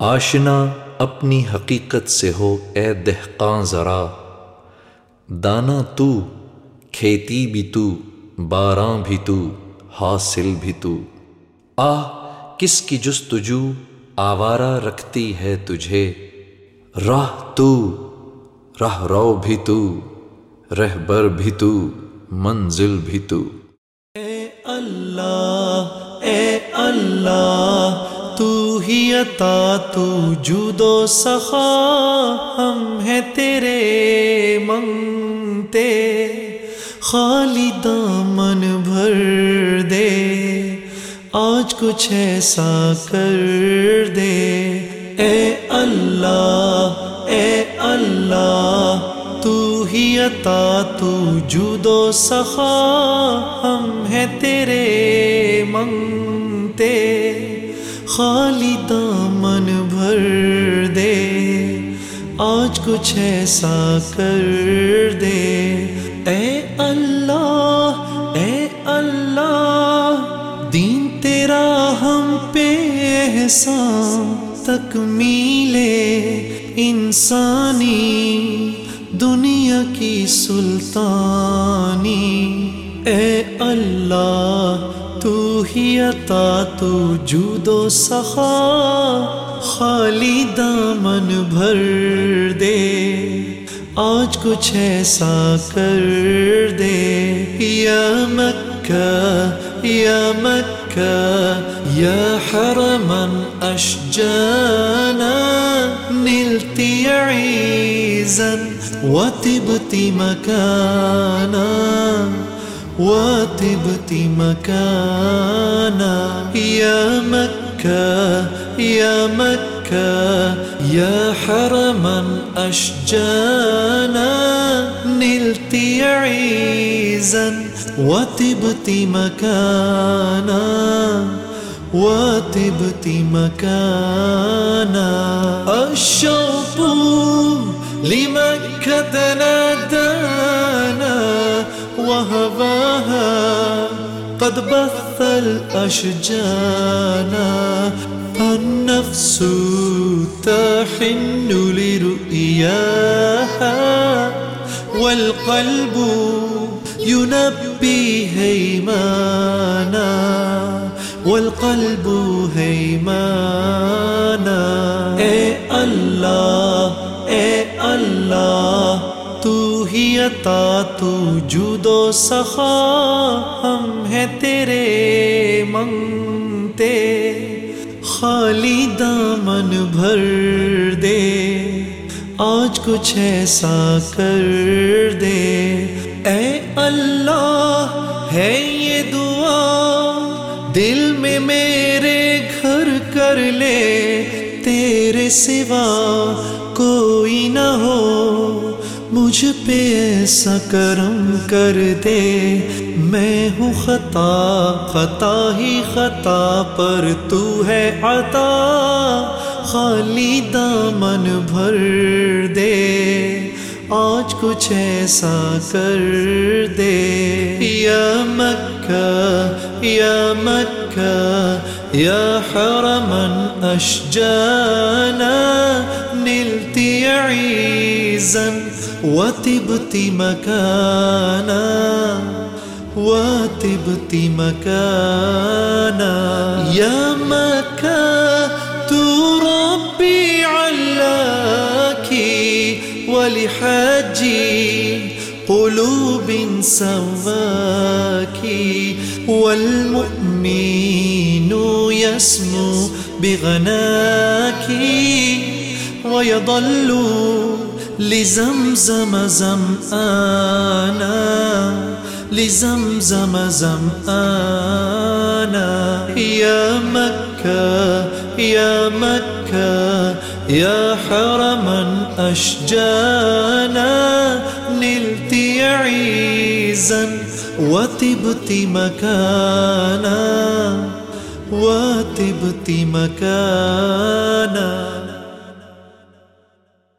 آشنا اپنی حقیقت سے ہو، اے دہقاں ذرا دانا تو، کھیتی بھی تو باراں بھی تو، حاصل بھی تو۔ آہ، کس کی جستجو آوارہ رکھتی ہے تجھے؟ راہ تو، راہ رو بھی تو، رہبر بھی تو، منزل بھی تو۔ اے اللہ اے اللہ تو ہی عطا تو جودو سخا ہم ہیں تیرے منگتے، خالی دامن بھر دے، آج کچھ ایسا کر دے۔ اے اللہ اے اللہ، تو ہی عطا تو جودو سخا ہم ہیں تیرے منگتے۔ خالی دامن بھر دے۔ آج کچھ ایسا کر دے۔ اے اللہ اے اللہ، دین تیرا ہم پہ احسان تک میلے۔ انسانی، دنیا کی سلطانی۔ اے اللہ، تو ہی عطا، تو جود و سخا، خالی دامن بھر دے۔ آج کچھ ایسا کر دے۔ یا مکہ یا مکہ، یا حرما اشجانا، نلتی عیزا وطبت مکانا۔ وطبت مكانا يا مكة يا مكة، يا حرما أشجانا. نلت عيزا وطبت مكانا وطبت مكانا. الشوق لمكة قد بث الأشجانا فالنفس تحن لرؤياها والقلب ينبي هيمانا والقلب هيمانا. اے اللہ اے اللہ ہی عطا تو جود و سخا ہم ہیں تیرے منگتے، خالی دامن بھر دے، آج کچھ ایسا کر دے۔ اے اللہ، ہے یہ دعا، دل میں میرے گھر کر لے، تیرے سوا کوئی نہ ہو۔ مجھ پہ ایسا کرم کر دے۔ میں ہوں خطا خطا ہی خطا پر تو ہے عطا۔ خالی دامن بھر دے۔ آج کچھ ایسا کر دے۔ یا مکہ یا مکہ، یا حرما اشجانا نلتی عیزا وطبت مكانا وطبت مكانا. يا مكة تربي علاكي ولحاجي قلوب سواكي والمؤمن يسمو بغناكي ويضل لزمزم زمآنا لزمزم زمآنا. يا مكة يا مكة، يا حرما أشجانا نلت عيزا وطبت مكانا. وطبت مكانا